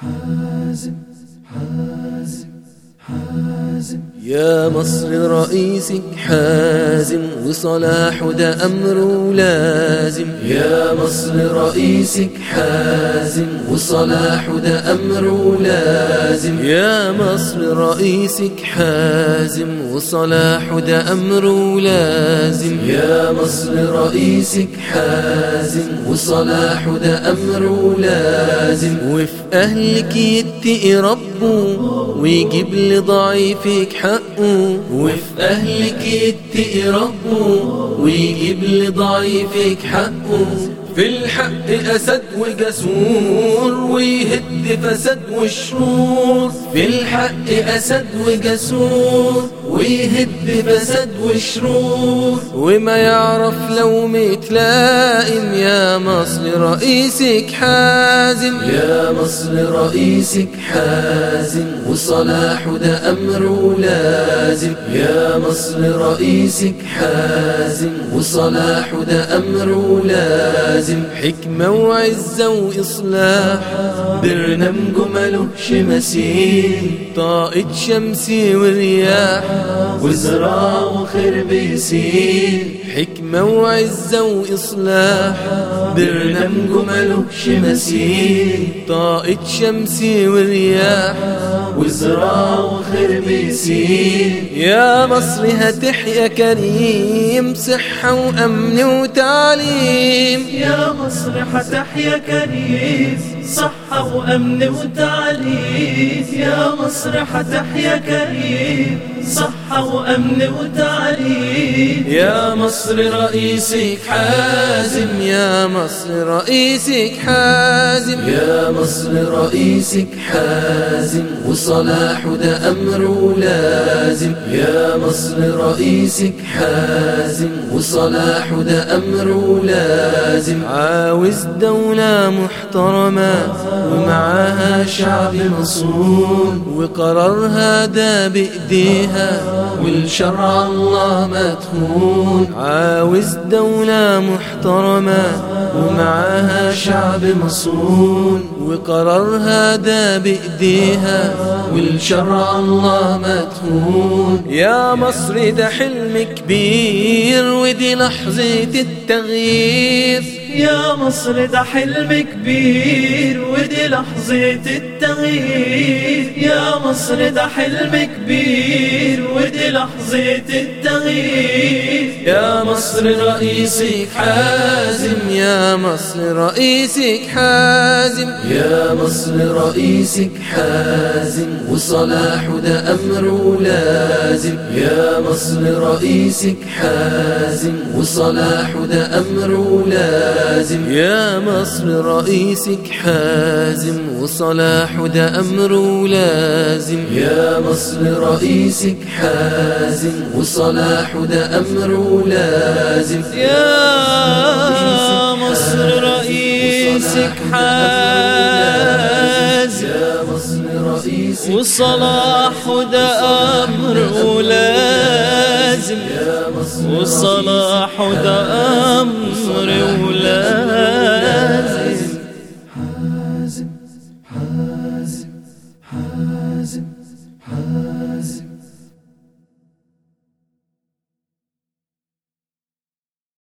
حازم حازم يا مصر رئيسك حازم وصلاح ده أمره لازم. يا مصر رئيسك حازم وصلاح ده أمره لازم. يا مصر رئيسك حازم وصلاح ده أمره لازم. يا مصر رئيسك حازم وصلاح ده أمره لازم. وفي أهلك يتقي ربه ويجيب لضعيفك حقه وفي أهلك يتقي ربه ويجيب لضعيفك حقه. في الحق أسد وجسور ويهد فساد وشرور في الحق أسد وجسور ويهد فساد وشرور وما يعرف لو متلائم يا مصر رئيسك حازم. يا مصر رئيسك حازم وصلاح ده أمره لازم يا مصر رئيسك حازم وصلاح ده أمره لازم حكمة وعزة وإصلاح. برنامجه ملوش مثيل طاقة شمسي ورياح وزراع وخير بيسيل حكمة وعزة وإصلاح. برنامجه ملوش مثيل طاقة شمسي ورياح وزراع وخير بيسيل يا مصر هتحيا كريم صحة وأمن وتعليم. يا مصر حتحيا كريم صحة وأمن وتعليم. يا مصر حتحيا كريم صحة وأمن وتعليم. يا مصر رئيسك حازم يا مصر رئيسك حازم. يا مصر رئيسك حازم وصلاح ده أمره لازم يا مصر رئيسك حازم وصلاح ده أمره لازم عاوز دولة محترمة ومعاها شعب مصون وقرارها ده بإيديها والشرع الله ما تخون. عاوز دولة محترمة ومعاها شعب مصون وقرارها ده بإيديها والشرع الله ما تخون يا مصر ده حلم كبير ودي لحظة التغيير. يا مصر ده حلم كبير ودي لحظة التغيير. يا مصر ده حلم كبير ودي لحظة التغيير. يا مصر رئيسك حازم يا مصر رئيسك حازم. يا مصر رئيسك حازم وصلاح ده أمره لازم. يا مصر رئيسك حازم وصلاح ده أمره لازم. يا مصر رئيسك حازم وصلاح ده أمره لازم. يا مصر رئيسك حازم وصلاح ده أمره لازم. يا مصر رئيسك حازم السيسي والصلاح وده أمر ولازم. والصلاح وده أمر ولازم. حازم حازم حازم حازم.